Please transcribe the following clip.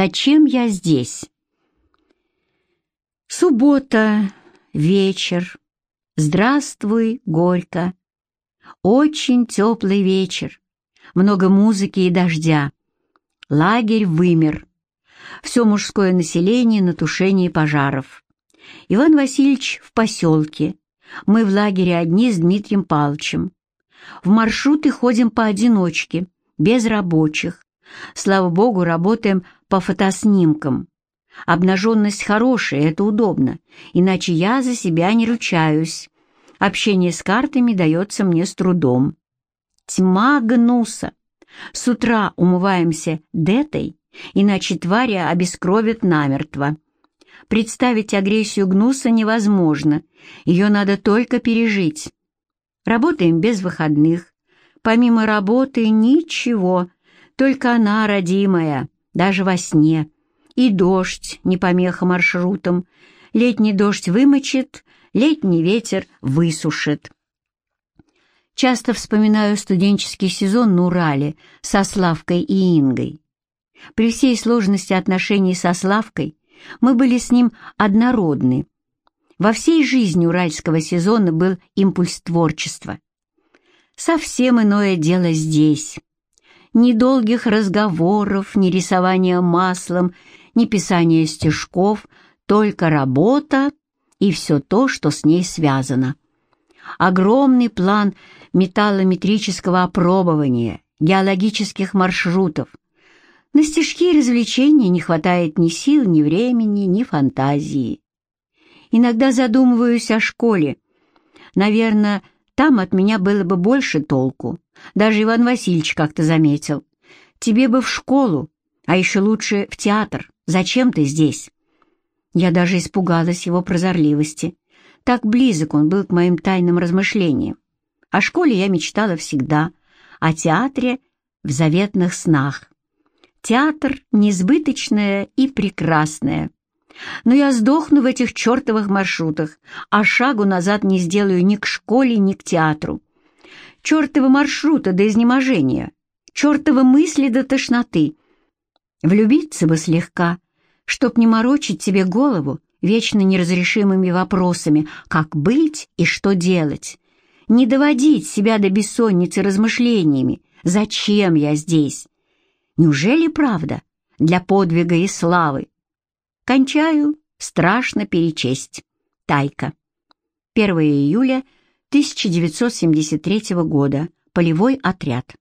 Зачем я здесь? Суббота, вечер. Здравствуй, Горько. Очень теплый вечер. Много музыки и дождя. Лагерь вымер. Все мужское население на тушении пожаров. Иван Васильевич в поселке. Мы в лагере одни с Дмитрием Павловичем. В маршруты ходим поодиночке, без рабочих. Слава богу, работаем по фотоснимкам. Обнаженность хорошая, это удобно, иначе я за себя не ручаюсь. Общение с картами дается мне с трудом. Тьма гнуса. С утра умываемся детой, иначе твари обескровят намертво. Представить агрессию гнуса невозможно, ее надо только пережить. Работаем без выходных. Помимо работы ничего, только она родимая, даже во сне. И дождь не помеха маршрутам. Летний дождь вымочит, летний ветер высушит. Часто вспоминаю студенческий сезон на Урале со Славкой и Ингой. При всей сложности отношений со Славкой мы были с ним однородны. Во всей жизни уральского сезона был импульс творчества. Совсем иное дело здесь. Ни долгих разговоров, ни рисования маслом, ни писания стишков, только работа и все то, что с ней связано. Огромный план металлометрического опробования, геологических маршрутов. На стишки и развлечения не хватает ни сил, ни времени, ни фантазии. Иногда задумываюсь о школе. Наверное, там от меня было бы больше толку. Даже Иван Васильевич как-то заметил. Тебе бы в школу, а еще лучше в театр. Зачем ты здесь? Я даже испугалась его прозорливости. Так близок он был к моим тайным размышлениям. О школе я мечтала всегда, о театре в заветных снах. Театр несбыточное и прекрасное. Но я сдохну в этих чертовых маршрутах, а шагу назад не сделаю ни к школе, ни к театру. Чертовы маршруты до изнеможения, чертовы мысли до тошноты. Влюбиться бы слегка, чтоб не морочить себе голову вечно неразрешимыми вопросами, как быть и что делать. Не доводить себя до бессонницы размышлениями, зачем я здесь. Неужели правда для подвига и славы? Кончаю, страшно перечесть. Тайка. 1 июля 1973 года. Полевой отряд.